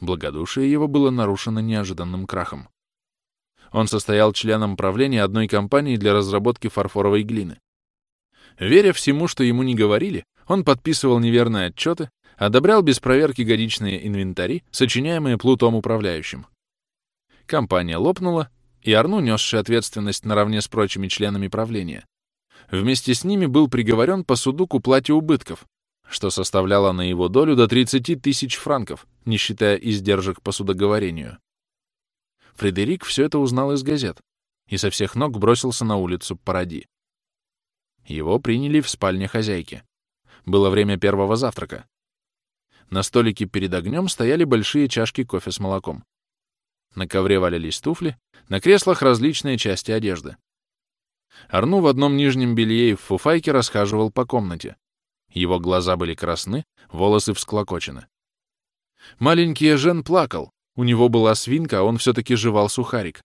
Благодушие его было нарушено неожиданным крахом. Он состоял членом правления одной компании для разработки фарфоровой глины. Веря всему, что ему не говорили, он подписывал неверные отчеты, одобрял без проверки годичные инвентари, сочиняемые Плутом управляющим. Компания лопнула, и Арну, несший ответственность наравне с прочими членами правления, вместе с ними был приговорен по суду к уплате убытков, что составляло на его долю до 30 тысяч франков, не считая издержек по судоговорению. Фредерик все это узнал из газет и со всех ног бросился на улицу Паради. Его приняли в спальне хозяйки. Было время первого завтрака. На столике перед огнем стояли большие чашки кофе с молоком. На ковре валялись туфли, на креслах различные части одежды. Арну в одном нижнем белье и в фуфайке расхаживал по комнате. Его глаза были красны, волосы всклокочены. Маленький Жен плакал. У него была свинка, а он все-таки жевал сухарик.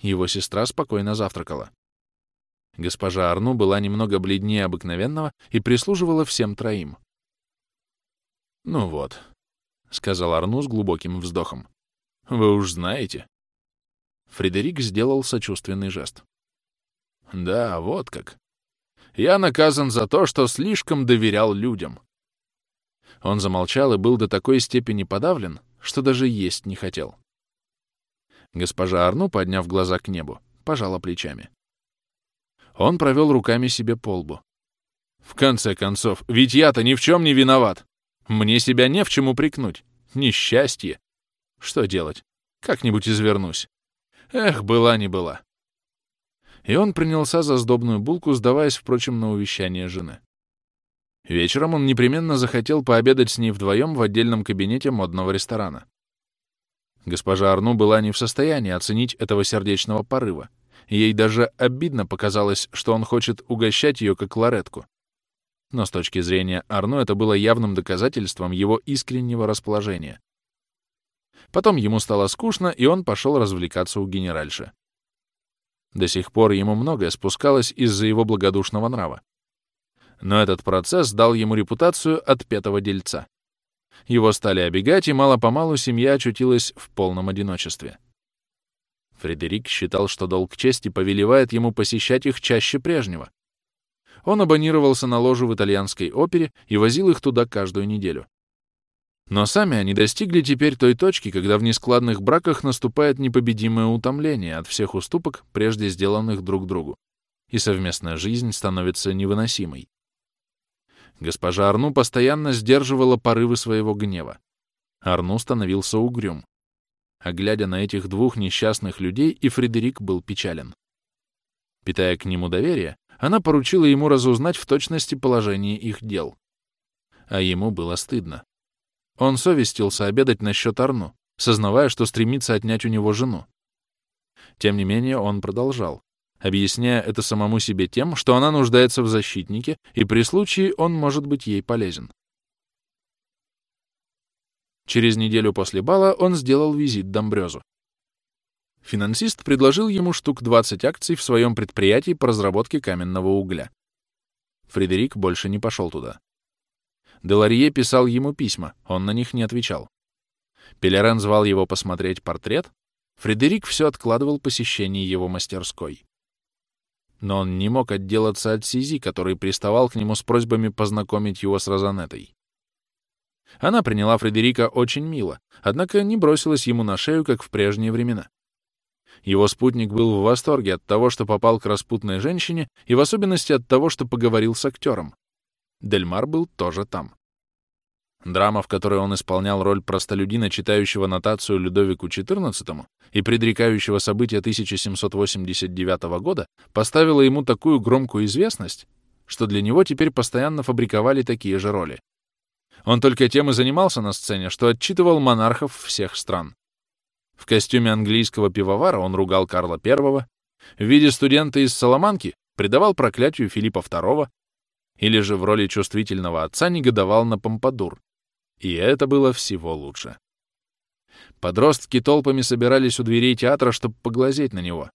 Его сестра спокойно завтракала. Госпожа Арну была немного бледнее обыкновенного и прислуживала всем троим. «Ну вот», — сказал Арну с глубоким вздохом. «Вы уж знаете». Фредерик сделал сочувственный жест. «Да, вот как. Я наказан за то, что слишком доверял людям». Он замолчал и был до такой степени подавлен, что даже есть не хотел. Госпожа Арну, подняв глаза к небу, пожала плечами. Он провел руками себе по лбу. «В конце концов, ведь я-то ни в чем не виноват. Мне себя не в чем упрекнуть. Несчастье. Что делать? Как-нибудь извернусь. Эх, была не была». И он принялся за сдобную булку, сдаваясь, впрочем, на увещание жены. Вечером он непременно захотел пообедать с ней вдвоем в отдельном кабинете модного ресторана. Госпожа Арну была не в состоянии оценить этого сердечного порыва, Ей даже обидно показалось, что он хочет угощать ее как ларетку. Но с точки зрения Арно это было явным доказательством его искреннего расположения. Потом ему стало скучно, и он пошел развлекаться у генеральши. До сих пор ему многое спускалось из-за его благодушного нрава. Но этот процесс дал ему репутацию отпетого дельца. Его стали обегать, и мало-помалу семья очутилась в полном одиночестве. Фредерик считал, что долг чести повелевает ему посещать их чаще прежнего. Он абонировался на ложу в итальянской опере и возил их туда каждую неделю. Но сами они достигли теперь той точки, когда в нескладных браках наступает непобедимое утомление от всех уступок, прежде сделанных друг другу, и совместная жизнь становится невыносимой. Госпожа Арну постоянно сдерживала порывы своего гнева. Арну становился угрюм. А глядя на этих двух несчастных людей, и Фредерик был печален. Питая к нему доверие, она поручила ему разузнать в точности положение их дел. А ему было стыдно. Он совестился обедать насчет Арну, сознавая, что стремится отнять у него жену. Тем не менее, он продолжал, объясняя это самому себе тем, что она нуждается в защитнике, и при случае он может быть ей полезен. Через неделю после бала он сделал визит Домбрёзу. Финансист предложил ему штук 20 акций в своем предприятии по разработке каменного угля. Фредерик больше не пошел туда. Деларье писал ему письма, он на них не отвечал. Пелерен звал его посмотреть портрет, Фредерик все откладывал посещение его мастерской. Но он не мог отделаться от Сизи, который приставал к нему с просьбами познакомить его с Розанетой. Она приняла Фредерика очень мило, однако не бросилась ему на шею, как в прежние времена. Его спутник был в восторге от того, что попал к распутной женщине, и в особенности от того, что поговорил с актером. Дельмар был тоже там. Драма, в которой он исполнял роль простолюдина, читающего нотацию Людовику XIV и предрекающего события 1789 года, поставила ему такую громкую известность, что для него теперь постоянно фабриковали такие же роли. Он только тем и занимался на сцене, что отчитывал монархов всех стран. В костюме английского пивовара он ругал Карла I, в виде студента из Соломанки предавал проклятию Филиппа II, или же в роли чувствительного отца негодовал на Помпадур. И это было всего лучше. Подростки толпами собирались у дверей театра, чтобы поглазеть на него.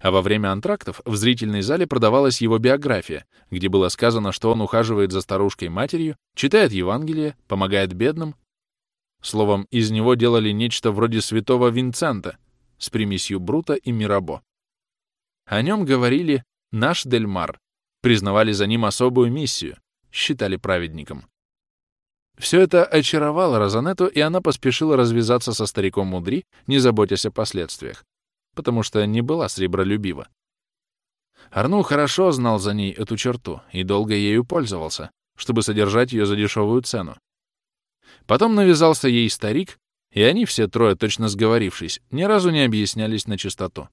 А во время антрактов в зрительной зале продавалась его биография, где было сказано, что он ухаживает за старушкой-матерью, читает Евангелие, помогает бедным. Словом, из него делали нечто вроде святого Винцента с примесью Брута и Мирабо. О нем говорили «наш Дельмар», признавали за ним особую миссию, считали праведником. Все это очаровало Розанетту, и она поспешила развязаться со стариком Мудри, не заботясь о последствиях, потому что не была сребролюбива. Арну хорошо знал за ней эту черту и долго ею пользовался, чтобы содержать ее за дешевую цену. Потом навязался ей старик, и они все трое, точно сговорившись, ни разу не объяснялись на чистоту.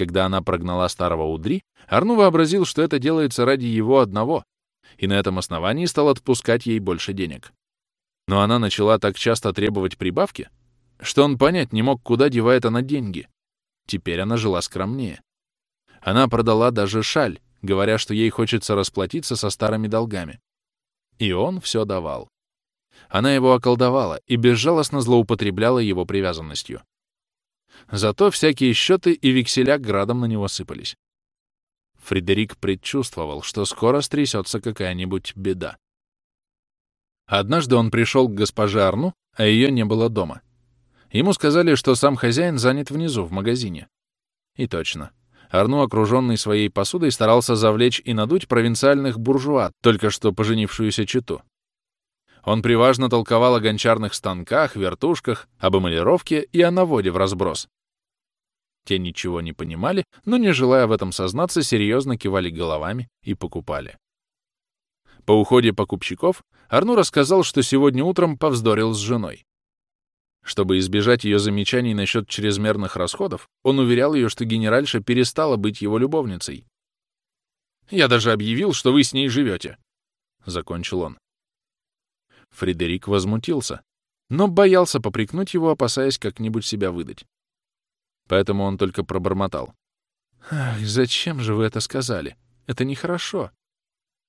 Когда она прогнала старого Удри, Арну вообразил, что это делается ради его одного, и на этом основании стал отпускать ей больше денег. Но она начала так часто требовать прибавки, что он понять не мог, куда девает она деньги. Теперь она жила скромнее. Она продала даже шаль, говоря, что ей хочется расплатиться со старыми долгами. И он все давал. Она его околдовала и безжалостно злоупотребляла его привязанностью. Зато всякие счеты и векселя градом на него сыпались. Фредерик предчувствовал, что скоро стрясется какая-нибудь беда. Однажды он пришел к госпоже Арну, а ее не было дома. Ему сказали, что сам хозяин занят внизу, в магазине. И точно. Арну, окруженный своей посудой, старался завлечь и надуть провинциальных буржуа, только что поженившуюся читу. Он приважно толковал о гончарных станках, вертушках, об эмалировке и о наводе в разброс. Те ничего не понимали, но, не желая в этом сознаться, серьезно кивали головами и покупали. По уходе покупщиков Арну рассказал, что сегодня утром повздорил с женой. Чтобы избежать ее замечаний насчет чрезмерных расходов, он уверял ее, что генеральша перестала быть его любовницей. «Я даже объявил, что вы с ней живете», — закончил он. Фредерик возмутился, но боялся попрекнуть его, опасаясь как-нибудь себя выдать. Поэтому он только пробормотал. «Ах, зачем же вы это сказали? Это нехорошо».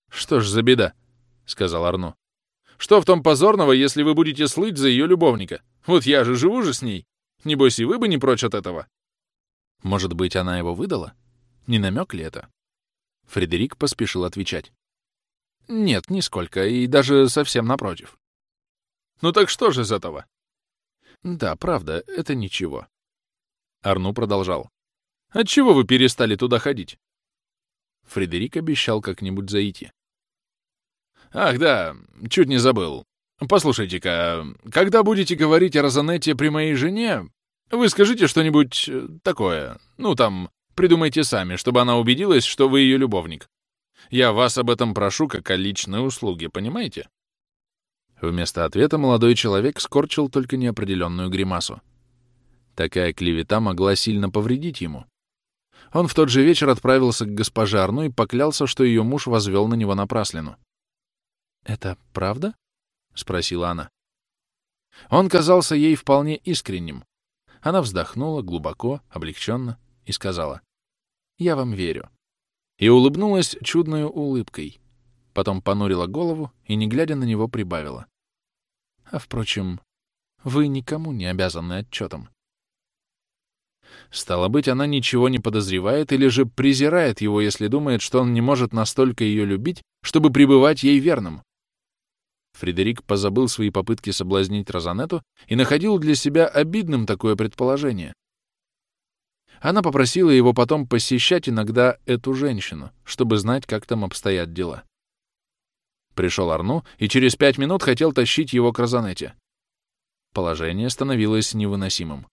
«Что ж за беда?» — сказал Арно. «Что в том позорного, если вы будете слыть за ее любовника? Вот я же живу же с ней. Небось, и вы бы не прочь от этого». Может быть, она его выдала? Не намек ли это? Фредерик поспешил отвечать. Нет, нисколько, и даже совсем напротив. Ну так что же из этого? Да, правда, это ничего. Арну продолжал. Отчего вы перестали туда ходить? Фредерик обещал как-нибудь зайти. Ах, да, чуть не забыл. Послушайте-ка, когда будете говорить о Розанетте при моей жене, вы скажите что-нибудь э, такое. Ну, там, придумайте сами, чтобы она убедилась, что вы ее любовник. Я вас об этом прошу как о личной услуге, понимаете? Вместо ответа молодой человек скорчил только неопределенную гримасу. Такая клевета могла сильно повредить ему. Он в тот же вечер отправился к госпоже Арну и поклялся, что ее муж возвел на него напраслину. «Это правда?» — спросила она. Он казался ей вполне искренним. Она вздохнула глубоко, облегченно и сказала, «Я вам верю». И улыбнулась чудной улыбкой. Потом понурила голову и, не глядя на него, прибавила. «А, впрочем, вы никому не обязаны отчетом. Стало быть, она ничего не подозревает или же презирает его, если думает, что он не может настолько ее любить, чтобы пребывать ей верным. Фредерик позабыл свои попытки соблазнить Розанетту и находил для себя обидным такое предположение. Она попросила его потом посещать иногда эту женщину, чтобы знать, как там обстоят дела. Пришел Арну и через пять минут хотел тащить его к Розанетте. Положение становилось невыносимым.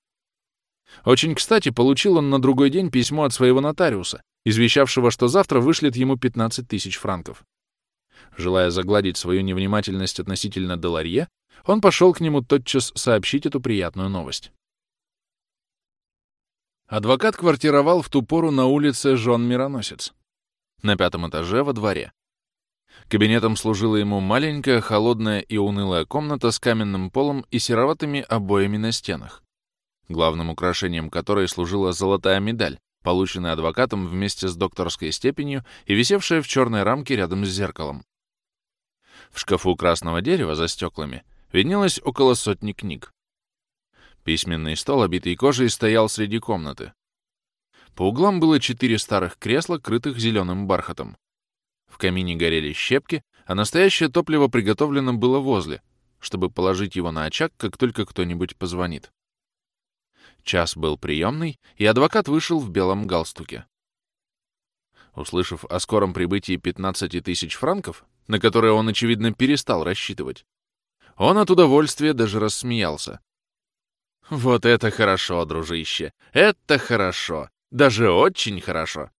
Очень кстати, получил он на другой день письмо от своего нотариуса, извещавшего, что завтра вышлет ему 15 тысяч франков. Желая загладить свою невнимательность относительно Деларье, он пошел к нему тотчас сообщить эту приятную новость. Адвокат квартировал в ту пору на улице Жон Мироносец, на пятом этаже во дворе. Кабинетом служила ему маленькая, холодная и унылая комната с каменным полом и сероватыми обоями на стенах главным украшением которой служила золотая медаль, полученная адвокатом вместе с докторской степенью и висевшая в черной рамке рядом с зеркалом. В шкафу красного дерева за стеклами виднелось около сотни книг. Письменный стол, обитый кожей, стоял среди комнаты. По углам было четыре старых кресла, крытых зеленым бархатом. В камине горели щепки, а настоящее топливо приготовлено было возле, чтобы положить его на очаг, как только кто-нибудь позвонит. Час был приемный, и адвокат вышел в белом галстуке. Услышав о скором прибытии 15 тысяч франков, на которые он, очевидно, перестал рассчитывать, он от удовольствия даже рассмеялся. «Вот это хорошо, дружище! Это хорошо! Даже очень хорошо!»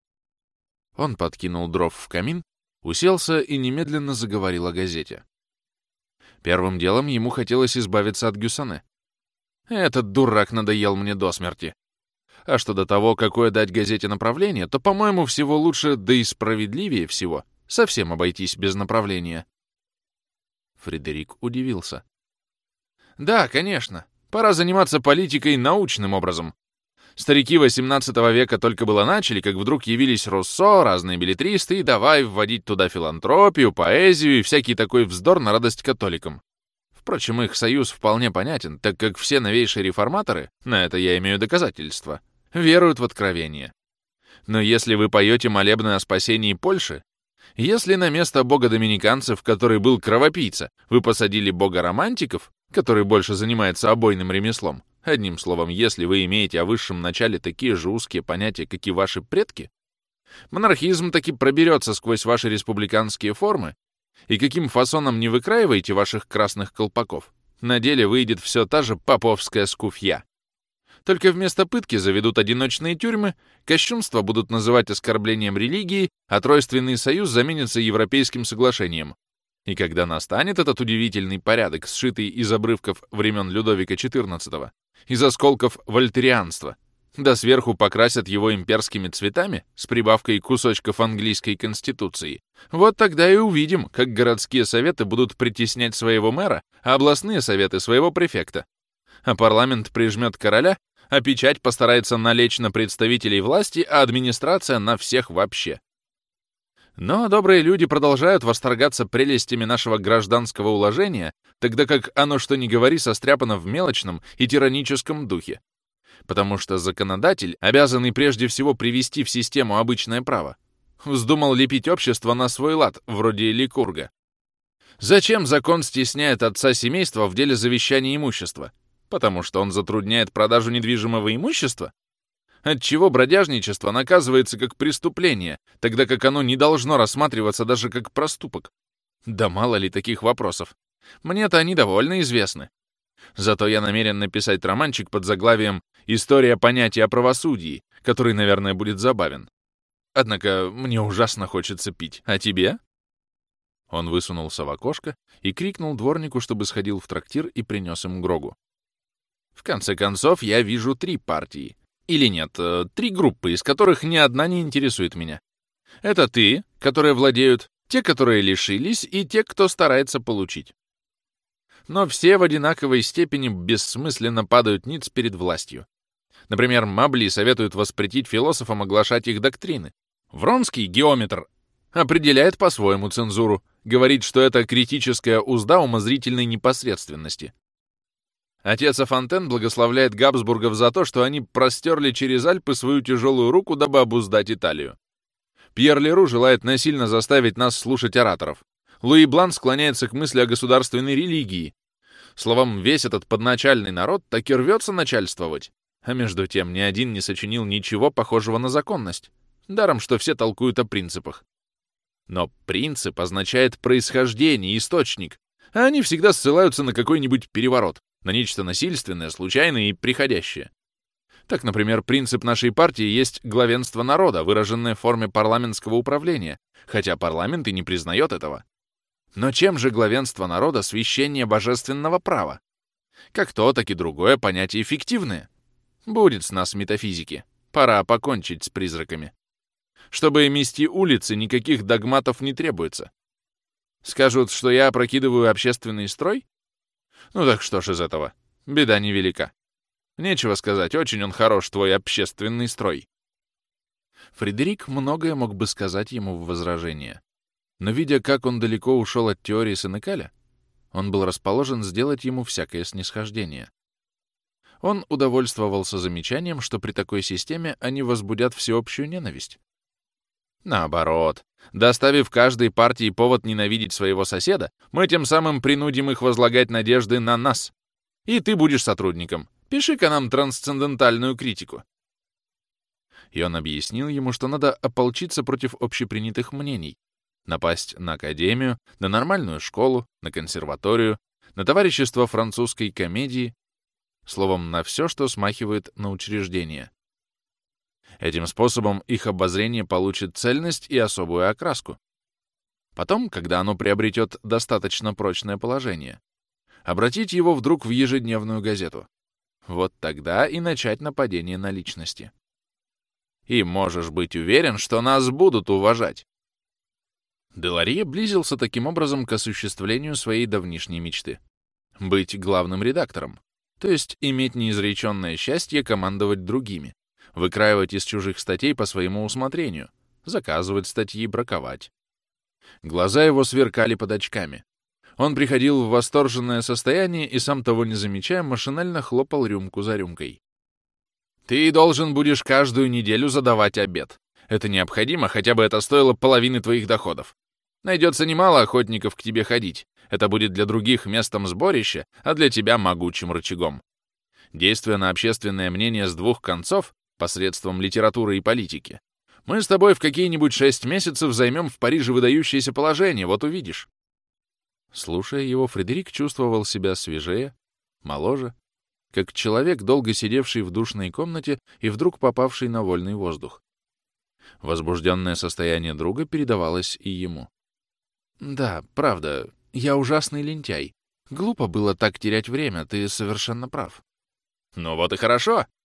Он подкинул дров в камин, уселся и немедленно заговорил о газете. Первым делом ему хотелось избавиться от Гюсане. Этот дурак надоел мне до смерти. А что до того, какое дать газете направление, то, по-моему, всего лучше, да и справедливее всего, совсем обойтись без направления. Фредерик удивился. Да, конечно. Пора заниматься политикой научным образом. Старики XVIII века только было начали, как вдруг явились Руссо, разные билетристы, и давай вводить туда филантропию, поэзию и всякий такой вздор на радость католикам. Впрочем, их союз вполне понятен, так как все новейшие реформаторы, на это я имею доказательства, веруют в откровение. Но если вы поете молебны о спасении Польши, если на место бога доминиканцев, который был кровопийца, вы посадили бога романтиков, который больше занимается обойным ремеслом, одним словом, если вы имеете о высшем начале такие же узкие понятия, как и ваши предки, монархизм таки проберется сквозь ваши республиканские формы, и каким фасоном не выкраиваете ваших красных колпаков, на деле выйдет все та же поповская скуфья. Только вместо пытки заведут одиночные тюрьмы, кощунство будут называть оскорблением религии, а тройственный союз заменится европейским соглашением. И когда настанет этот удивительный порядок, сшитый из обрывков времен Людовика XIV, из осколков вольтерианства, да сверху покрасят его имперскими цветами с прибавкой кусочков английской конституции, вот тогда и увидим, как городские советы будут притеснять своего мэра, а областные советы своего префекта. А парламент прижмет короля, а печать постарается налечь на представителей власти, а администрация на всех вообще. Но добрые люди продолжают восторгаться прелестями нашего гражданского уложения, тогда как оно, что ни говори, состряпано в мелочном и тираническом духе. Потому что законодатель, обязанный прежде всего привести в систему обычное право, вздумал лепить общество на свой лад, вроде Ликурга. Зачем закон стесняет отца семейства в деле завещания имущества? Потому что он затрудняет продажу недвижимого имущества? Отчего бродяжничество наказывается как преступление, тогда как оно не должно рассматриваться даже как проступок? Да мало ли таких вопросов. Мне-то они довольно известны. Зато я намерен написать романчик под заглавием «История понятия о правосудии», который, наверное, будет забавен. Однако мне ужасно хочется пить. А тебе?» Он высунулся в окошко и крикнул дворнику, чтобы сходил в трактир и принес им Грогу. В конце концов, я вижу три партии. Или нет, э, три группы, из которых ни одна не интересует меня. Это ты, которые владеют, те, которые лишились, и те, кто старается получить. Но все в одинаковой степени бессмысленно падают ниц перед властью. Например, Мабли советует воспретить философам оглашать их доктрины. Вронский, геометр, определяет по-своему цензуру, говорит, что это критическая узда умозрительной непосредственности. Отец Афонтен благословляет Габсбургов за то, что они простерли через Альпы свою тяжелую руку, дабы обуздать Италию. Пьер Леру желает насильно заставить нас слушать ораторов. Луи Блан склоняется к мысли о государственной религии. Словом, весь этот подначальный народ так и рвется начальствовать. А между тем ни один не сочинил ничего похожего на законность. Даром, что все толкуют о принципах. Но принцип означает происхождение, источник, а они всегда ссылаются на какой-нибудь переворот на нечто насильственное, случайное и приходящее. Так, например, принцип нашей партии есть главенство народа, выраженное в форме парламентского управления, хотя парламент и не признает этого. Но чем же главенство народа священнее божественного права? Как то, так и другое понятие эффективное. Будет с нас метафизики. Пора покончить с призраками. Чтобы мести улицы, никаких догматов не требуется. Скажут, что я опрокидываю общественный строй? Ну так что ж из этого? Беда невелика. Нечего сказать, очень он хорош, твой общественный строй. Фредерик многое мог бы сказать ему в возражение. Но видя, как он далеко ушел от теории Сенекаля, он был расположен сделать ему всякое снисхождение. Он удовольствовался замечанием, что при такой системе они возбудят всеобщую ненависть. Наоборот, доставив каждой партии повод ненавидеть своего соседа, мы тем самым принудим их возлагать надежды на нас. И ты будешь сотрудником. Пиши-ка нам трансцендентальную критику. И он объяснил ему, что надо ополчиться против общепринятых мнений, напасть на академию, на нормальную школу, на консерваторию, на товарищество французской комедии, словом, на все, что смахивает на учреждение. Этим способом их обозрение получит цельность и особую окраску. Потом, когда оно приобретет достаточно прочное положение, обратить его вдруг в ежедневную газету. Вот тогда и начать нападение на личности. И можешь быть уверен, что нас будут уважать. Деларье близился таким образом к осуществлению своей давнишней мечты — быть главным редактором, то есть иметь неизреченное счастье командовать другими, выкраивать из чужих статей по своему усмотрению, заказывать статьи, браковать. Глаза его сверкали под очками. Он приходил в восторженное состояние и, сам того не замечая, машинально хлопал рюмку за рюмкой. «Ты должен будешь каждую неделю задавать обед. Это необходимо, хотя бы это стоило половины твоих доходов. Найдется немало охотников к тебе ходить. Это будет для других местом сборища, а для тебя могучим рычагом. Действуя на общественное мнение с двух концов, посредством литературы и политики, мы с тобой в какие-нибудь шесть месяцев займем в Париже выдающееся положение, вот увидишь. Слушая его, Фредерик чувствовал себя свежее, моложе, как человек, долго сидевший в душной комнате и вдруг попавший на вольный воздух. Возбужденное состояние друга передавалось и ему. «Да, правда, я ужасный лентяй. Глупо было так терять время, ты совершенно прав». «Ну вот и хорошо!» —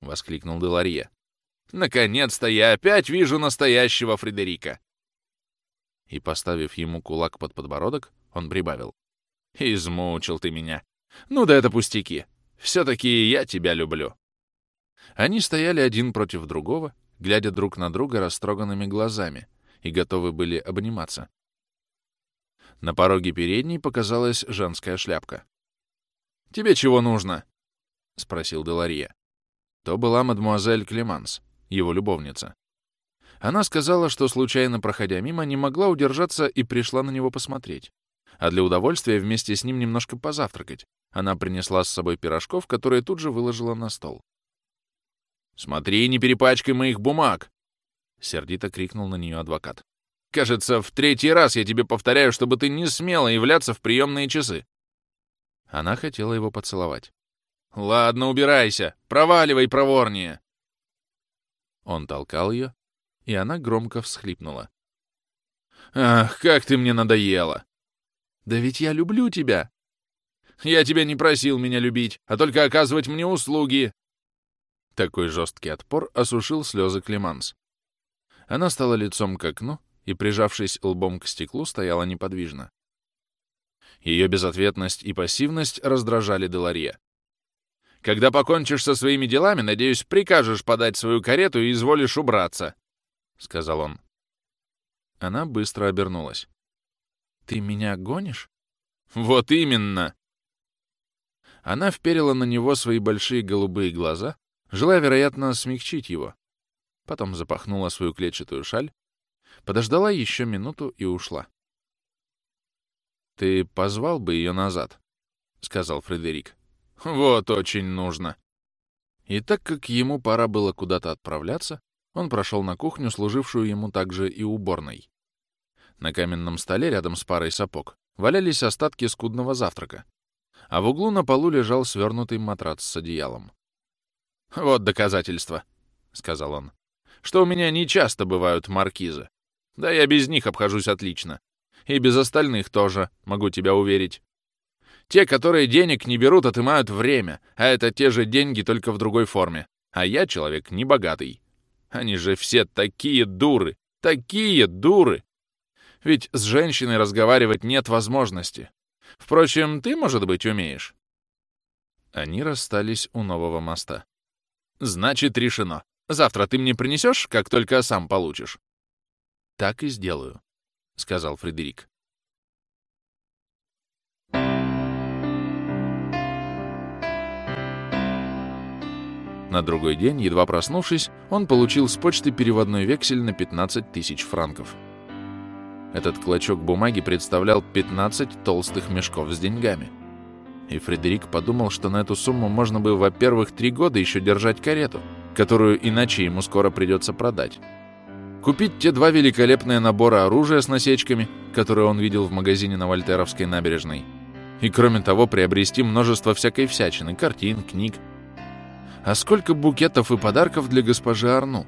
воскликнул Деларье. «Наконец-то я опять вижу настоящего Фредерика!» И, поставив ему кулак под подбородок, он прибавил. «Измучил ты меня. Ну да это пустяки. Все-таки я тебя люблю». Они стояли один против другого, глядя друг на друга растроганными глазами, и готовы были обниматься. На пороге передней показалась женская шляпка. «Тебе чего нужно?» — спросил Деларье. То была мадмуазель Клеманс, его любовница. Она сказала, что, случайно проходя мимо, не могла удержаться и пришла на него посмотреть. А для удовольствия вместе с ним немножко позавтракать. Она принесла с собой пирожков, которые тут же выложила на стол. «Смотри, не перепачкай моих бумаг!» — сердито крикнул на нее адвокат. Кажется, в третий раз я тебе повторяю, чтобы ты не смела являться в приемные часы. Она хотела его поцеловать. Ладно, убирайся. Проваливай проворнее. Он толкал ее, и она громко всхлипнула. Ах, как ты мне надоела. Да ведь я люблю тебя. Я тебя не просил меня любить, а только оказывать мне услуги. Такой жесткий отпор осушил слезы Клеманс. Она стала лицом к окну, и, прижавшись лбом к стеклу, стояла неподвижно. Ее безответность и пассивность раздражали Деларье. «Когда покончишь со своими делами, надеюсь, прикажешь подать свою карету и изволишь убраться», — сказал он. Она быстро обернулась. «Ты меня гонишь?» «Вот именно!» Она вперила на него свои большие голубые глаза, желая, вероятно, смягчить его. Потом запахнула свою клетчатую шаль, Подождала еще минуту и ушла. «Ты позвал бы ее назад», — сказал Фредерик. «Вот очень нужно». И так как ему пора было куда-то отправляться, он прошел на кухню, служившую ему также и уборной. На каменном столе рядом с парой сапог валялись остатки скудного завтрака, а в углу на полу лежал свернутый матрац с одеялом. «Вот доказательство», — сказал он, — «что у меня нечасто бывают маркизы. Да я без них обхожусь отлично. И без остальных тоже, могу тебя уверить. Те, которые денег не берут, отымают время, а это те же деньги, только в другой форме. А я человек небогатый. Они же все такие дуры, такие дуры. Ведь с женщиной разговаривать нет возможности. Впрочем, ты, может быть, умеешь. Они расстались у нового моста. Значит, решено. Завтра ты мне принесешь, как только сам получишь. «Так и сделаю», — сказал Фредерик. На другой день, едва проснувшись, он получил с почты переводной вексель на 15 тысяч франков. Этот клочок бумаги представлял 15 толстых мешков с деньгами. И Фредерик подумал, что на эту сумму можно бы, во-первых, три года еще держать карету, которую иначе ему скоро придется продать. Купить те два великолепные набора оружия с насечками, которые он видел в магазине на Вольтеровской набережной. И кроме того, приобрести множество всякой всячины, картин, книг, а сколько букетов и подарков для госпожи Арну?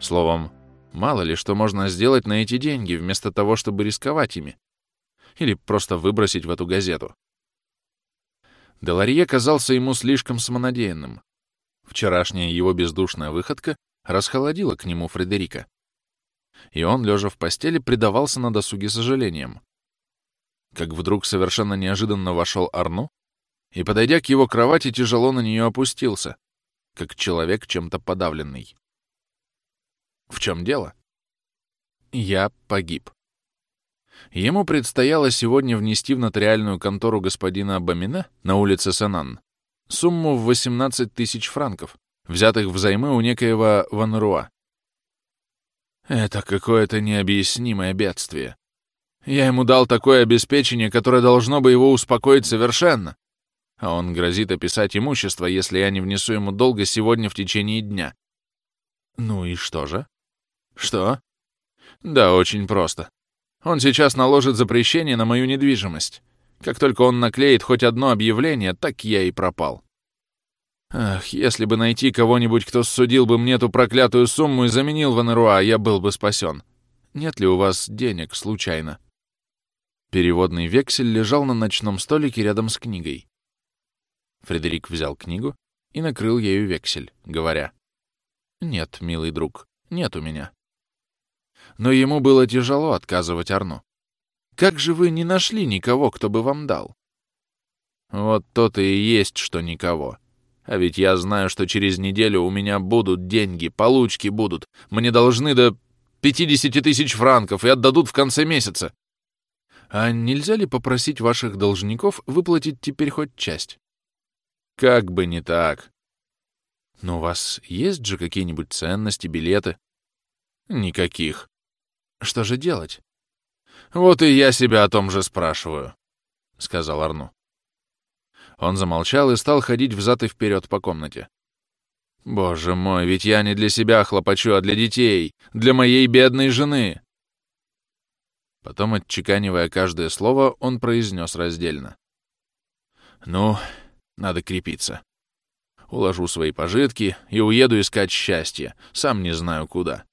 Словом, мало ли что можно сделать на эти деньги, вместо того, чтобы рисковать ими. Или просто выбросить в эту газету. Деларье казался ему слишком самонадеянным. Вчерашняя его бездушная выходка расхолодила к нему Фредерика. И он, лежа в постели, предавался на досуге сожалением. Как вдруг совершенно неожиданно вошел Арну и, подойдя к его кровати, тяжело на нее опустился, как человек чем-то подавленный. В чем дело? Я погиб. Ему предстояло сегодня внести в нотариальную контору господина Абамина на улице Санан сумму в 18 тысяч франков, взятых взаймы у некоего Ванруа. Это какое-то необъяснимое бедствие. Я ему дал такое обеспечение, которое должно бы его успокоить совершенно а он грозит описать имущество, если я не внесу ему долга сегодня в течение дня. Ну и что же? Что? Да, очень просто. Он сейчас наложит запрещение на мою недвижимость. Как только он наклеит хоть одно объявление, так я и пропал. Ах, если бы найти кого-нибудь, кто судил бы мне эту проклятую сумму и заменил Ванеруа, я был бы спасен. Нет ли у вас денег, случайно? Переводный вексель лежал на ночном столике рядом с книгой. Фредерик взял книгу и накрыл ею вексель, говоря, «Нет, милый друг, нет у меня». Но ему было тяжело отказывать Арну. «Как же вы не нашли никого, кто бы вам дал?» «Вот то-то и есть, что никого. А ведь я знаю, что через неделю у меня будут деньги, получки будут. Мне должны до 50 тысяч франков и отдадут в конце месяца. А нельзя ли попросить ваших должников выплатить теперь хоть часть? Как бы не так. Но у вас есть же какие-нибудь ценности, билеты? Никаких. Что же делать? Вот и я себя о том же спрашиваю, — сказал Арну. Он замолчал и стал ходить взад и вперед по комнате. Боже мой, ведь я не для себя хлопочу, а для детей, для моей бедной жены. Потом, отчеканивая каждое слово, он произнес раздельно. «Ну, надо крепиться. Уложу свои пожитки и уеду искать счастье, сам не знаю куда.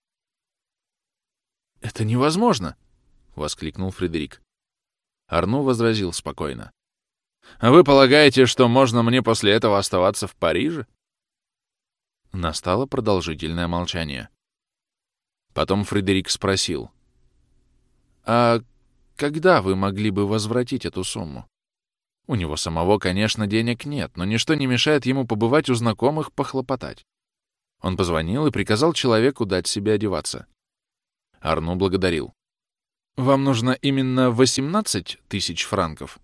«Это невозможно!» — воскликнул Фредерик. Арну возразил спокойно. «А вы полагаете, что можно мне после этого оставаться в Париже?» Настало продолжительное молчание. Потом Фредерик спросил. «А когда вы могли бы возвратить эту сумму?» У него самого, конечно, денег нет, но ничто не мешает ему побывать у знакомых, похлопотать. Он позвонил и приказал человеку дать себе одеваться. Арну благодарил. «Вам нужно именно 18 тысяч франков?»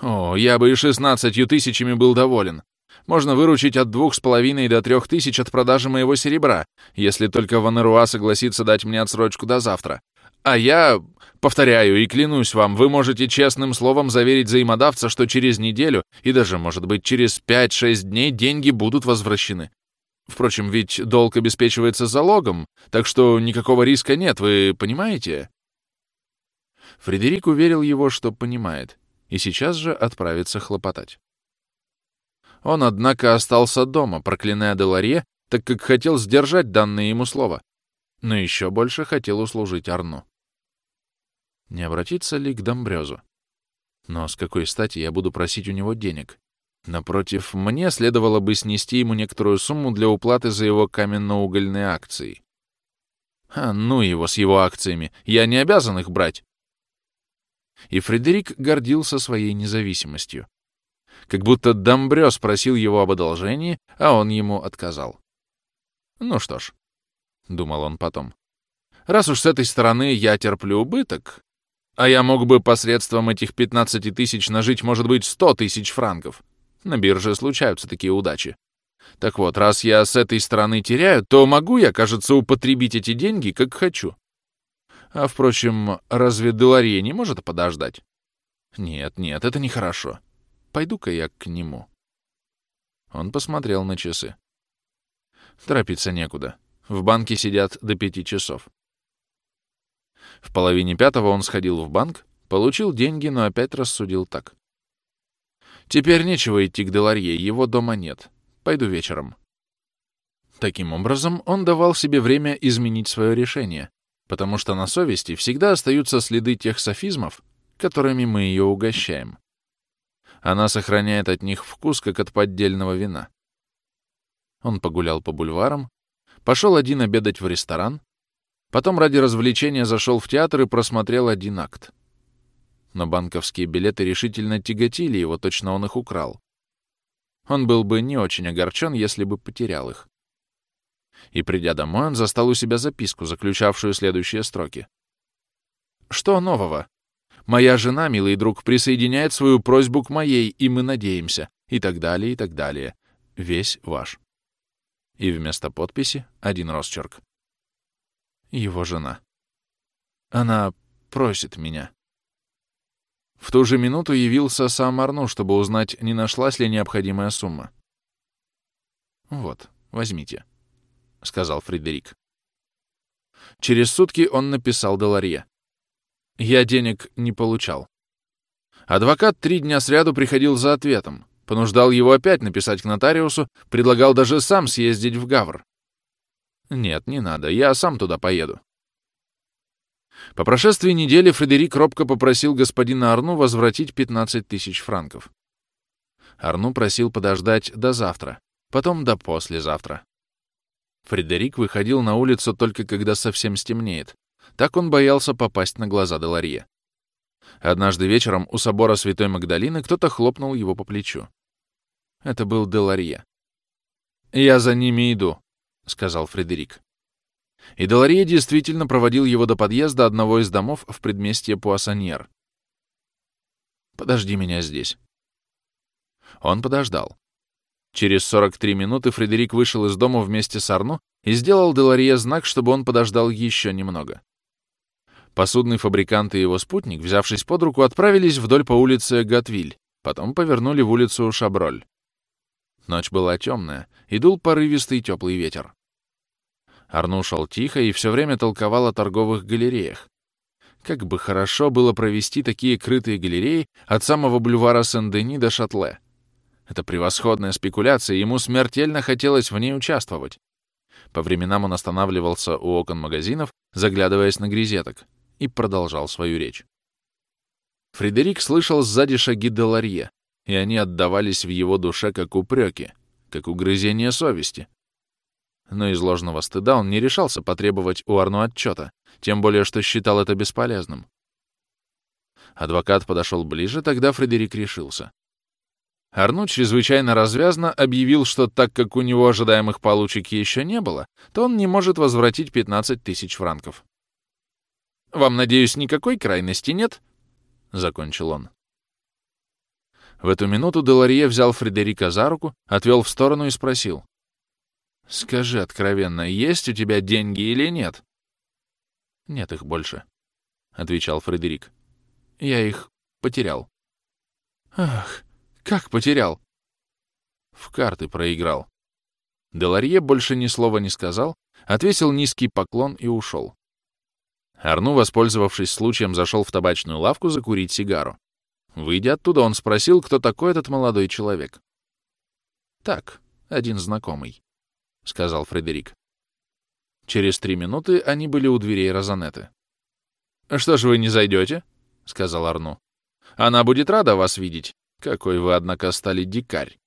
«О, я бы и 16 тысячами был доволен. Можно выручить от двух с половиной до трех тысяч от продажи моего серебра, если только Ванеруа согласится дать мне отсрочку до завтра. А я, повторяю и клянусь вам, вы можете честным словом заверить взаимодавца, что через неделю и даже, может быть, через 5-6 дней деньги будут возвращены. Впрочем, ведь долг обеспечивается залогом, так что никакого риска нет, вы понимаете? Фредерик уверил его, что понимает, и сейчас же отправится хлопотать. Он, однако, остался дома, проклиная Деларье, так как хотел сдержать данное ему слово, но еще больше хотел услужить Арну. Не обратиться ли к Домбрёзу? Но с какой стати я буду просить у него денег? Напротив, мне следовало бы снести ему некоторую сумму для уплаты за его каменно-угольные акции. А ну его с его акциями, я не обязан их брать. И Фредерик гордился своей независимостью. Как будто Домбрёз просил его об одолжении, а он ему отказал. Ну что ж, — думал он потом, — раз уж с этой стороны я терплю убыток, а я мог бы посредством этих 15 тысяч нажить, может быть, 100 тысяч франков. На бирже случаются такие удачи. Так вот, раз я с этой стороны теряю, то могу я, кажется, употребить эти деньги, как хочу. А, впрочем, разве Деларье не может подождать? Нет, нет, это нехорошо. Пойду-ка я к нему. Он посмотрел на часы. Торопиться некуда. В банке сидят до пяти часов. В половине пятого он сходил в банк, получил деньги, но опять рассудил так. Теперь нечего идти к Деларье, его дома нет. Пойду вечером. Таким образом, он давал себе время изменить свое решение, потому что на совести всегда остаются следы тех софизмов, которыми мы ее угощаем. Она сохраняет от них вкус, как от поддельного вина. Он погулял по бульварам, пошел один обедать в ресторан, потом ради развлечения зашел в театр и просмотрел один акт. Но банковские билеты решительно тяготили его, точно он их украл. Он был бы не очень огорчен, если бы потерял их. И, придя домой, он застал у себя записку, заключавшую следующие строки. «Что нового? Моя жена, милый друг, присоединяет свою просьбу к моей, и мы надеемся». И так далее, и так далее. Весь ваш. И вместо подписи один росчерк. Его жена. Она просит меня. В ту же минуту явился сам Арну, чтобы узнать, не нашлась ли необходимая сумма. «Вот, возьмите», — сказал Фредерик. Через сутки он написал Деларье. «Я денег не получал». Адвокат три дня сряду приходил за ответом, понуждал его опять написать к нотариусу, предлагал даже сам съездить в Гавр. «Нет, не надо, я сам туда поеду». По прошествии недели Фредерик робко попросил господина Арну возвратить 15 тысяч франков. Арну просил подождать до завтра, потом до послезавтра. Фредерик выходил на улицу только когда совсем стемнеет. Так он боялся попасть на глаза Деларье. Однажды вечером у собора Святой Магдалины кто-то хлопнул его по плечу. Это был Деларье. «Я за ними иду», — сказал Фредерик. И Деларье действительно проводил его до подъезда одного из домов в предместье Пуассаньер. «Подожди меня здесь». Он подождал. Через 43 минуты Фредерик вышел из дома вместе с Арну и сделал Деларье знак, чтобы он подождал еще немного. Посудный фабрикант и его спутник, взявшись под руку, отправились вдоль по улице Гатвиль, потом повернули в улицу Шаброль. Ночь была темная, и дул порывистый теплый ветер. Арну шел тихо и все время толковал о торговых галереях. Как бы хорошо было провести такие крытые галереи от самого бульвара Сен-Дени до Шатле. Это превосходная спекуляция, ему смертельно хотелось в ней участвовать. По временам он останавливался у окон магазинов, заглядываясь на грезеток, и продолжал свою речь. Фредерик слышал сзади шаги Деларье, и они отдавались в его душе как упреки, как угрызение совести. Но из ложного стыда он не решался потребовать у Арну отчета, тем более что считал это бесполезным. Адвокат подошел ближе, тогда Фредерик решился. Арну чрезвычайно развязно объявил, что так как у него ожидаемых получек еще не было, то он не может возвратить 15 тысяч франков. «Вам, надеюсь, никакой крайности нет?» — закончил он. В эту минуту Деларье взял Фредерика за руку, отвел в сторону и спросил. «Скажи откровенно, есть у тебя деньги или нет?» «Нет их больше», — отвечал Фредерик. «Я их потерял». «Ах, как потерял?» «В карты проиграл». Деларье больше ни слова не сказал, отвесил низкий поклон и ушел. Арну, воспользовавшись случаем, зашел в табачную лавку закурить сигару. Выйдя оттуда, он спросил, кто такой этот молодой человек. «Так, один знакомый», — сказал Фредерик. Через три минуты они были у дверей Розанеты. «Что ж вы не зайдете?» — сказал Арну. «Она будет рада вас видеть. Какой вы, однако, стали дикарь».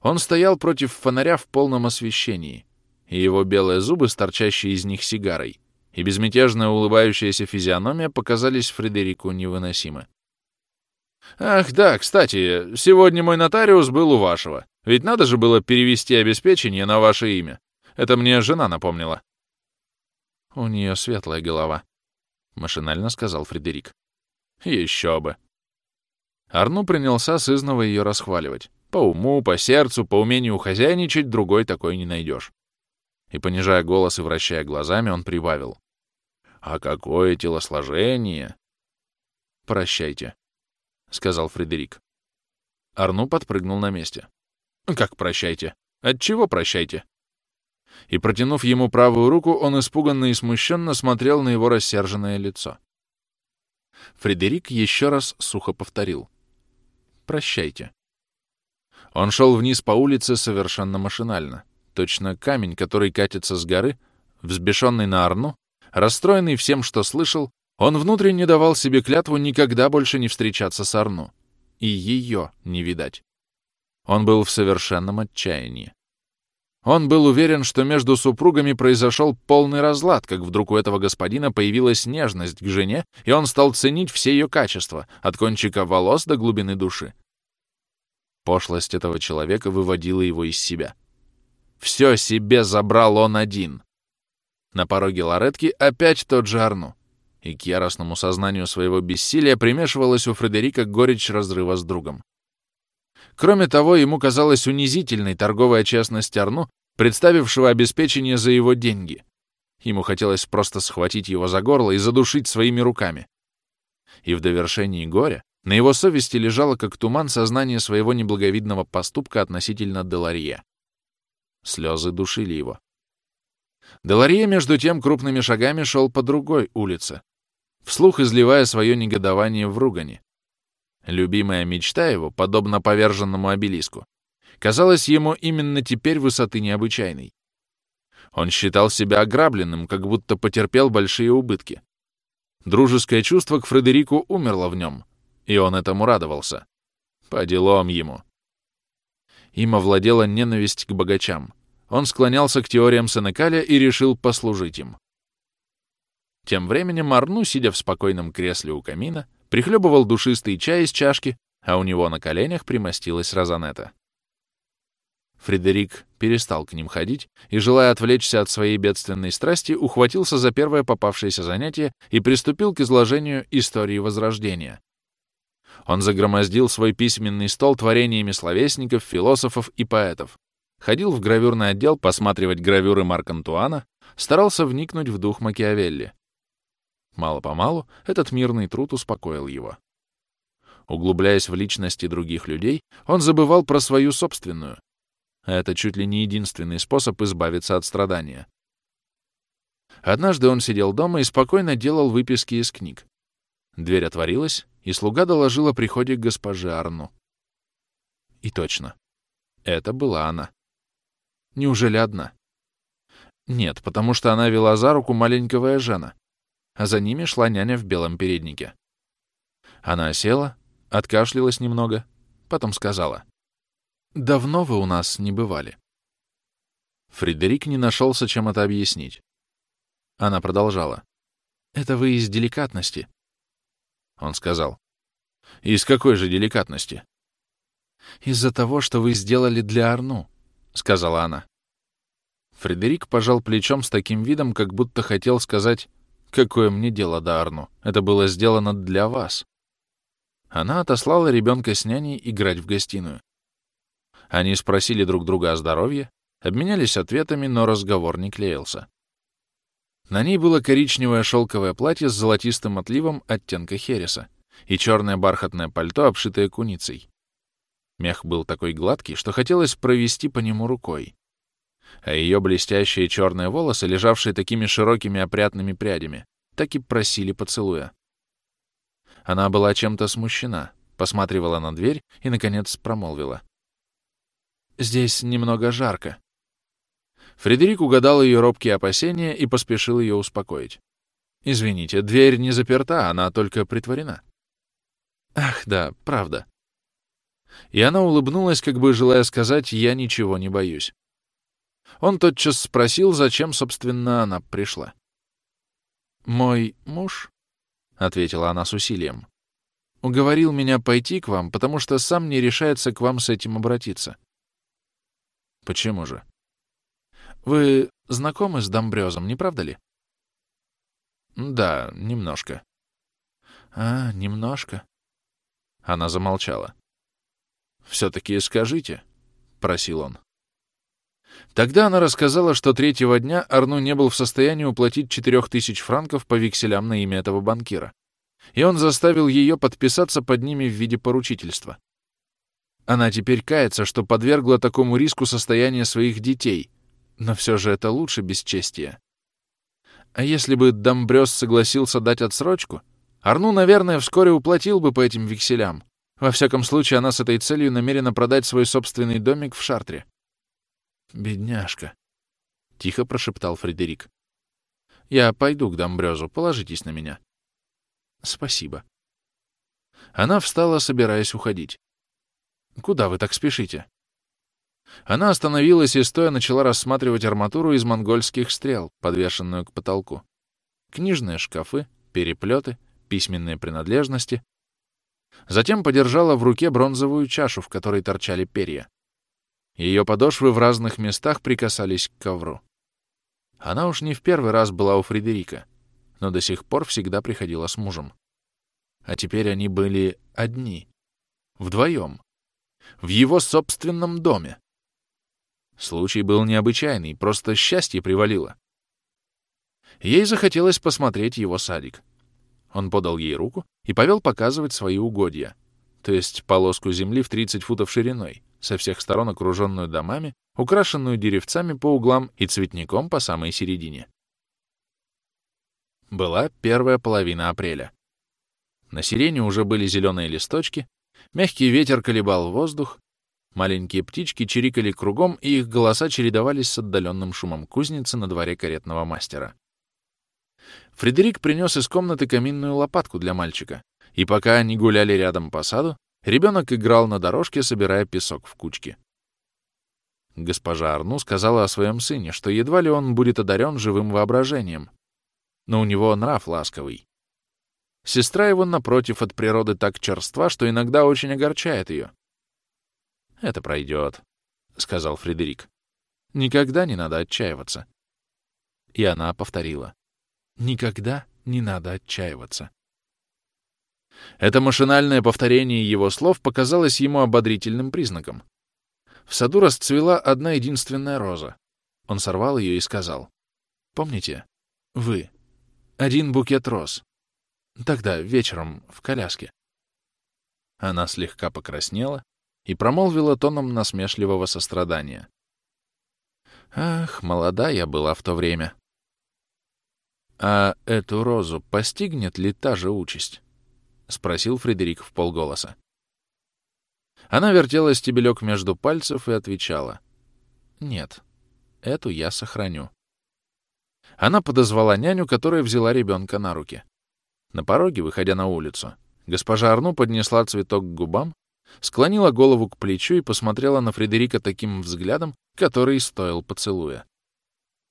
Он стоял против фонаря в полном освещении, и его белые зубы, торчащие из них сигарой, и безмятежная улыбающаяся физиономия показались Фредерику невыносимы. «Ах, да, кстати, сегодня мой нотариус был у вашего. Ведь надо же было перевести обеспечение на ваше имя. Это мне жена напомнила». «У нее светлая голова», — машинально сказал Фредерик. «Еще бы». Арну принялся сызново ее расхваливать. По уму, по сердцу, по умению хозяйничать другой такой не найдешь. И, понижая голос и вращая глазами, он прибавил. «А какое телосложение!» «Прощайте», — сказал Фредерик. Арну подпрыгнул на месте. «Как прощайте? От чего прощайте?» И, протянув ему правую руку, он испуганно и смущенно смотрел на его рассерженное лицо. Фредерик еще раз сухо повторил. «Прощайте». Он шел вниз по улице совершенно машинально. Точно камень, который катится с горы, взбешенный на Арну, расстроенный всем, что слышал, он внутренне давал себе клятву никогда больше не встречаться с Арну и ее не видать. Он был в совершенном отчаянии. Он был уверен, что между супругами произошел полный разлад, как вдруг у этого господина появилась нежность к жене, и он стал ценить все ее качества, от кончика волос до глубины души. Пошлость этого человека выводила его из себя. Все себе забрал он один. На пороге Лоретки опять тот же Арну и к яростному сознанию своего бессилия примешивалась у Фредерика горечь разрыва с другом. Кроме того, ему казалась унизительной торговая честность Арну, представившего обеспечение за его деньги. Ему хотелось просто схватить его за горло и задушить своими руками. И в довершении горя на его совести лежало как туман сознание своего неблаговидного поступка относительно Деларье. Слезы душили его. Деларье, между тем, крупными шагами шел по другой улице, вслух изливая свое негодование в ругани. Любимая мечта его, подобно поверженному обелиску, казалась ему именно теперь высоты необычайной. Он считал себя ограбленным, как будто потерпел большие убытки. Дружеское чувство к Фредерику умерло в нем, и он этому радовался. По делам ему. Им овладела ненависть к богачам. Он склонялся к теориям Сенекаля и решил послужить им. Тем временем Арну, сидя в спокойном кресле у камина, прихлебывал душистый чай из чашки, а у него на коленях примостилась Розанетта. Фредерик перестал к ним ходить и, желая отвлечься от своей бедственной страсти, ухватился за первое попавшееся занятие и приступил к изложению истории Возрождения. Он загромоздил свой письменный стол творениями словесников, философов и поэтов, ходил в гравюрный отдел посматривать гравюры Марк-Антуана, старался вникнуть в дух Макиавелли. Мало-помалу этот мирный труд успокоил его. Углубляясь в личности других людей, он забывал про свою собственную. Это чуть ли не единственный способ избавиться от страдания. Однажды он сидел дома и спокойно делал выписки из книг. Дверь отворилась, и слуга доложил о приходе госпожи Арну. И точно. Это была она. Неужели одна? Нет, потому что она вела за руку маленького Жена, а за ними шла няня в белом переднике. Она села, откашлялась немного, потом сказала. «Давно вы у нас не бывали». Фредерик не нашелся, чем это объяснить. Она продолжала. «Это вы из деликатности». Он сказал. «Из какой же деликатности?» «Из-за того, что вы сделали для Арну», — сказала она. Фредерик пожал плечом с таким видом, как будто хотел сказать Какое мне дело до Арну? Это было сделано для вас. Она отослала ребенка с няней играть в гостиную. Они спросили друг друга о здоровье, обменялись ответами, но разговор не клеился. На ней было коричневое шелковое платье с золотистым отливом оттенка хереса и черное бархатное пальто, обшитое куницей. Мех был такой гладкий, что хотелось провести по нему рукой а ее блестящие черные волосы, лежавшие такими широкими опрятными прядями, так и просили поцелуя. Она была чем-то смущена, посматривала на дверь и, наконец, промолвила. «Здесь немного жарко». Фредерик угадал ее робкие опасения и поспешил ее успокоить. «Извините, дверь не заперта, она только притворена». «Ах, да, правда». И она улыбнулась, как бы желая сказать «я ничего не боюсь». Он тотчас спросил, зачем, собственно, она пришла. «Мой муж», — ответила она с усилием, — «уговорил меня пойти к вам, потому что сам не решается к вам с этим обратиться». «Почему же?» «Вы знакомы с Домбрёзом, не правда ли?» «Да, немножко». «А, немножко». Она замолчала. «Все-таки скажите», — просил он. Тогда она рассказала, что третьего дня Арну не был в состоянии уплатить четырех тысяч франков по векселям на имя этого банкира, и он заставил ее подписаться под ними в виде поручительства. Она теперь кается, что подвергла такому риску состояние своих детей, но все же это лучше бесчестия. А если бы Домбрёс согласился дать отсрочку, Арну, наверное, вскоре уплатил бы по этим векселям. Во всяком случае, она с этой целью намерена продать свой собственный домик в Шартре. «Бедняжка», — тихо прошептал Фредерик. «Я пойду к Домбрёзу, положитесь на меня». «Спасибо». Она встала, собираясь уходить. «Куда вы так спешите?» Она остановилась и, стоя, начала рассматривать арматуру из монгольских стрел, подвешенную к потолку. Книжные шкафы, переплеты, письменные принадлежности. Затем подержала в руке бронзовую чашу, в которой торчали перья. Ее подошвы в разных местах прикасались к ковру. Она уж не в первый раз была у Фредерика, но до сих пор всегда приходила с мужем. А теперь они были одни, вдвоем, в его собственном доме. Случай был необычайный, просто счастье привалило. Ей захотелось посмотреть его садик. Он подал ей руку и повел показывать свои угодья, то есть полоску земли в 30 футов шириной, со всех сторон окруженную домами, украшенную деревцами по углам и цветником по самой середине. Была первая половина апреля. На сирене уже были зеленые листочки, мягкий ветер колебал воздух, Маленькие птички чирикали кругом, и их голоса чередовались с отдаленным шумом кузницы на дворе каретного мастера. Фредерик принес из комнаты каминную лопатку для мальчика, и пока они гуляли рядом по саду, ребенок играл на дорожке, собирая песок в кучки. Госпожа Арну сказала о своем сыне, что едва ли он будет одарен живым воображением, но у него нрав ласковый. Сестра его, напротив, от природы так черства, что иногда очень огорчает ее. «Это пройдет», — сказал Фредерик. «Никогда не надо отчаиваться». И она повторила. «Никогда не надо отчаиваться». Это машинальное повторение его слов показалось ему ободрительным признаком. В саду расцвела одна единственная роза. Он сорвал ее и сказал. «Помните? Вы. Один букет роз. Тогда, вечером, в коляске». Она слегка покраснела, и промолвила тоном насмешливого сострадания. «Ах, молода я была в то время!» «А эту розу постигнет ли та же участь?» — спросил Фредерик в полголоса. Она вертела стебелек между пальцев и отвечала. «Нет, эту я сохраню». Она подозвала няню, которая взяла ребенка на руки. На пороге, выходя на улицу, госпожа Арну поднесла цветок к губам склонила голову к плечу и посмотрела на Фредерика таким взглядом, который стоил поцелуя.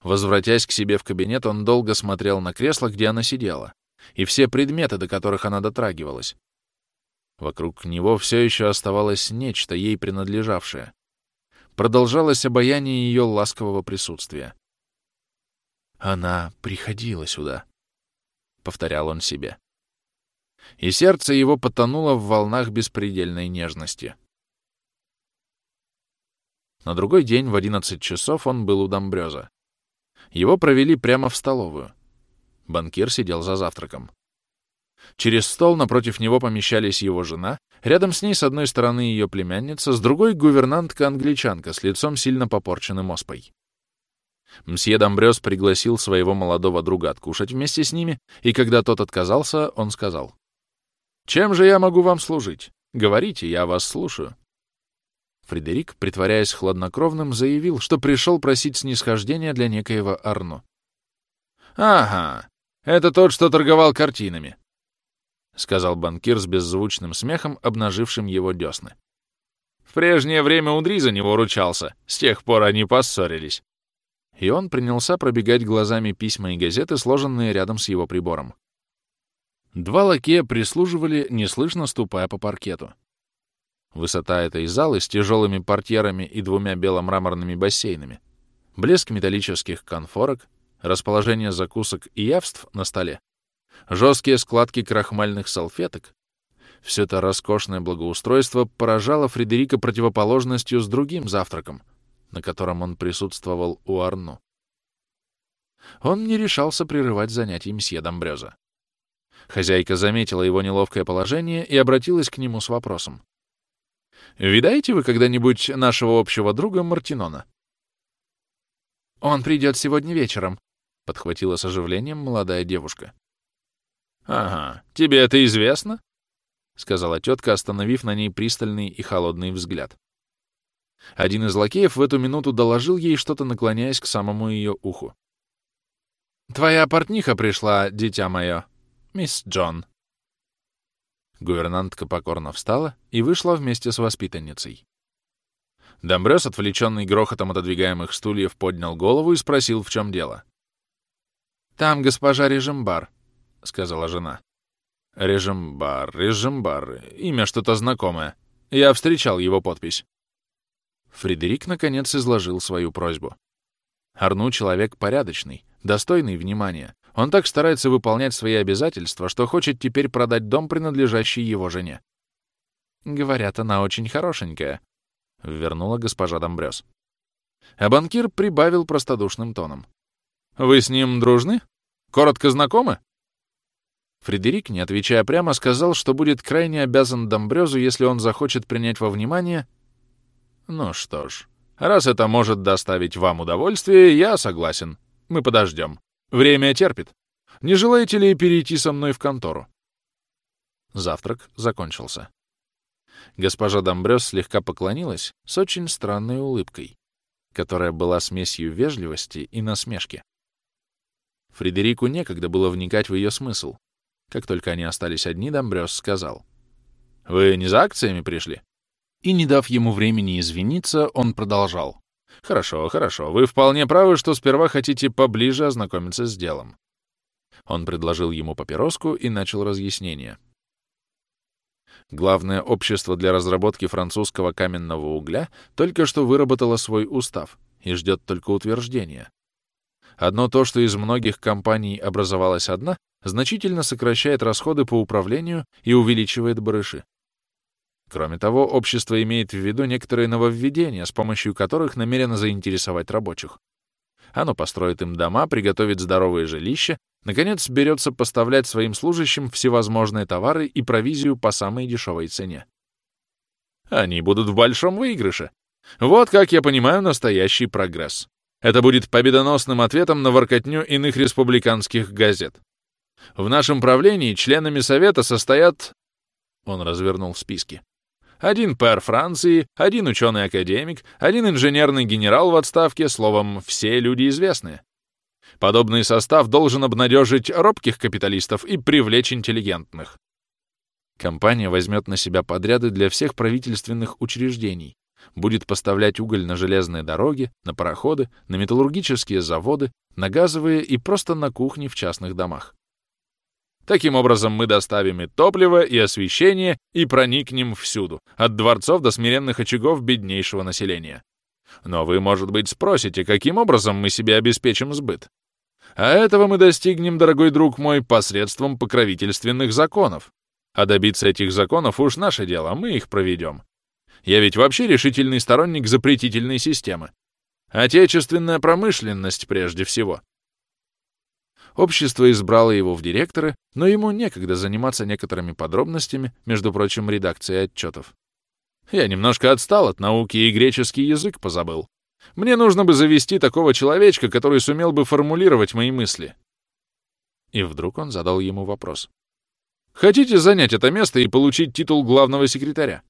Возвратясь к себе в кабинет, он долго смотрел на кресло, где она сидела, и все предметы, до которых она дотрагивалась. Вокруг него все еще оставалось нечто, ей принадлежавшее. Продолжалось обаяние ее ласкового присутствия. «Она приходила сюда», — повторял он себе и сердце его потонуло в волнах беспредельной нежности. На другой день в 11 часов он был у Домбрёза. Его провели прямо в столовую. Банкир сидел за завтраком. Через стол напротив него помещались его жена, рядом с ней с одной стороны ее племянница, с другой — гувернантка-англичанка с лицом сильно попорченным оспой. Мсье Домбрёз пригласил своего молодого друга откушать вместе с ними, и когда тот отказался, он сказал. Чем же я могу вам служить? Говорите, я вас слушаю. Фредерик, притворяясь хладнокровным, заявил, что пришел просить снисхождения для некоего Арно. «Ага, это тот, что торговал картинами», — сказал банкир с беззвучным смехом, обнажившим его десны. «В прежнее время Удри за него ручался, с тех пор они поссорились». И он принялся пробегать глазами письма и газеты, сложенные рядом с его прибором. Два лакея прислуживали, неслышно ступая по паркету. Высота этой залы с тяжелыми портьерами и двумя беломраморными бассейнами, блеск металлических конфорок, расположение закусок и явств на столе, жесткие складки крахмальных салфеток Все это роскошное благоустройство поражало Фредерика противоположностью с другим завтраком, на котором он присутствовал у Арну. Он не решался прерывать занятия мсье Домбрёза. Хозяйка заметила его неловкое положение и обратилась к нему с вопросом. «Видаете вы когда-нибудь нашего общего друга Мартинона?» «Он придет сегодня вечером», — подхватила с оживлением молодая девушка. «Ага, тебе это известно?» — сказала тетка, остановив на ней пристальный и холодный взгляд. Один из лакеев в эту минуту доложил ей что-то, наклоняясь к самому ее уху. «Твоя портниха пришла, дитя мое, мисс Джон». Гувернантка покорно встала и вышла вместе с воспитанницей. Домбрёс, отвлеченный грохотом отодвигаемых стульев, поднял голову и спросил, в чем дело. «Там госпожа Режимбар», — сказала жена. «Режимбар, Режимбар. Имя что-то знакомое. Я встречал его подпись». Фредерик, наконец, изложил свою просьбу. Арну — человек порядочный, достойный внимания. Он так старается выполнять свои обязательства, что хочет теперь продать дом, принадлежащий его жене. Говорят, она очень хорошенькая, — вернула госпожа Домбрёс. А банкир прибавил простодушным тоном. «Вы с ним дружны? Коротко знакомы?» Фредерик, не отвечая прямо, сказал, что будет крайне обязан Домбрёзу, если он захочет принять во внимание... Ну что ж, раз это может доставить вам удовольствие, я согласен. Мы подождем. Время терпит. Не желаете ли перейти со мной в контору? Завтрак закончился. Госпожа Домбрёс слегка поклонилась с очень странной улыбкой, которая была смесью вежливости и насмешки. Фредерику некогда было вникать в ее смысл. Как только они остались одни, Домбрёс сказал. «Вы не за акциями пришли?» И, не дав ему времени извиниться, он продолжал. «Хорошо, хорошо. Вы вполне правы, что сперва хотите поближе ознакомиться с делом». Он предложил ему папироску и начал разъяснение. Главное общество для разработки французского каменного угля только что выработало свой устав и ждет только утверждения. Одно то, что из многих компаний образовалась одна, значительно сокращает расходы по управлению и увеличивает барыши. Кроме того, общество имеет в виду некоторые нововведения, с помощью которых намерено заинтересовать рабочих. Оно построит им дома, приготовит здоровые жилища, наконец берется поставлять своим служащим всевозможные товары и провизию по самой дешевой цене. Они будут в большом выигрыше. Вот как я понимаю настоящий прогресс. Это будет победоносным ответом на воркотню иных республиканских газет. В нашем правлении членами Совета состоят... Он развернул списки. Один пэр Франции, один ученый-академик, один инженерный генерал в отставке, словом, все люди известные. Подобный состав должен обнадежить робких капиталистов и привлечь интеллигентных. Компания возьмет на себя подряды для всех правительственных учреждений, будет поставлять уголь на железные дороги, на пароходы, на металлургические заводы, на газовые и просто на кухни в частных домах. Таким образом, мы доставим и топливо, и освещение, и проникнем всюду, от дворцов до смиренных очагов беднейшего населения. Но вы, может быть, спросите, каким образом мы себе обеспечим сбыт? А этого мы достигнем, дорогой друг мой, посредством покровительственных законов. А добиться этих законов уж наше дело, мы их проведем. Я ведь вообще решительный сторонник запретительной системы. Отечественная промышленность прежде всего. Общество избрало его в директоры, но ему некогда заниматься некоторыми подробностями, между прочим, редакцией отчетов. Я немножко отстал от науки и греческий язык позабыл. Мне нужно бы завести такого человечка, который сумел бы формулировать мои мысли. И вдруг он задал ему вопрос. «Хотите занять это место и получить титул главного секретаря?»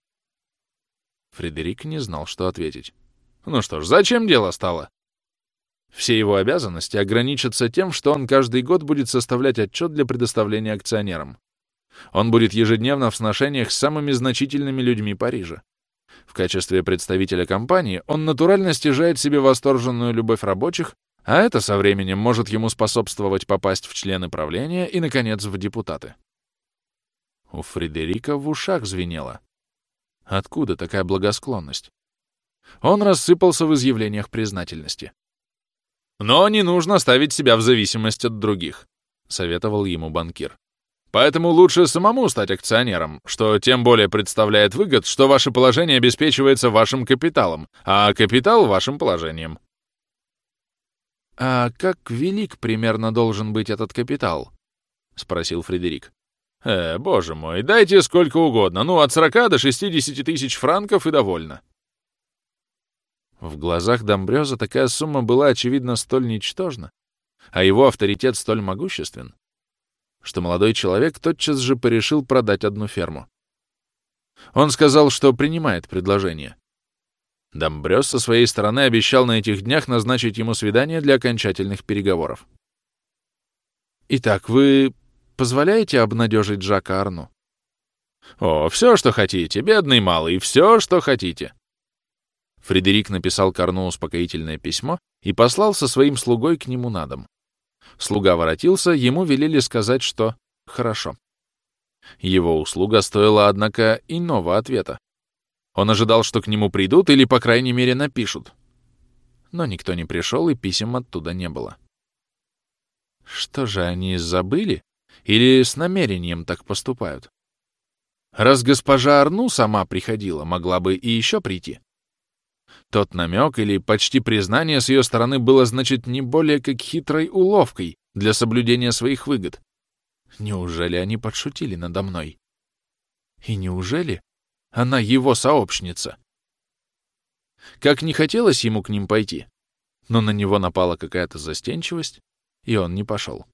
Фредерик не знал, что ответить. «Ну что ж, зачем дело стало? Все его обязанности ограничатся тем, что он каждый год будет составлять отчет для предоставления акционерам. Он будет ежедневно в сношениях с самыми значительными людьми Парижа. В качестве представителя компании он натурально стяжает себе восторженную любовь рабочих, а это со временем может ему способствовать попасть в члены правления и, наконец, в депутаты. У Фредерика в ушах звенело. Откуда такая благосклонность? Он рассыпался в изъявлениях признательности. «Но не нужно ставить себя в зависимость от других», — советовал ему банкир. Поэтому лучше самому стать акционером, что тем более представляет выгод, что ваше положение обеспечивается вашим капиталом, а капитал — вашим положением. «А как велик примерно должен быть этот капитал?» — спросил Фредерик. «Э, боже мой, дайте сколько угодно, ну, от 40 до 60 тысяч франков и довольно». В глазах Домбрёза такая сумма была, очевидно, столь ничтожна, а его авторитет столь могуществен, что молодой человек тотчас же порешил продать одну ферму. Он сказал, что принимает предложение. Домбрёс со своей стороны обещал на этих днях назначить ему свидание для окончательных переговоров. «Итак, вы позволяете обнадежить Жака Арну?» «О, все, что хотите, бедный малый, все, что хотите!» Фредерик написал Карну успокоительное письмо и послал со своим слугой к нему на дом. Слуга воротился, ему велели сказать, что «хорошо». Его услуга стоила, однако, иного ответа. Он ожидал, что к нему придут или, по крайней мере, напишут. Но никто не пришел, и писем оттуда не было. Что же, они забыли? Или с намерением так поступают? Раз госпожа Арну сама приходила, могла бы и еще прийти. Тот намек или почти признание с ее стороны было, значит, не более как хитрой уловкой для соблюдения своих выгод. Неужели они подшутили надо мной? И неужели она его сообщница? Как не хотелось ему к ним пойти, но на него напала какая-то застенчивость, и он не пошел.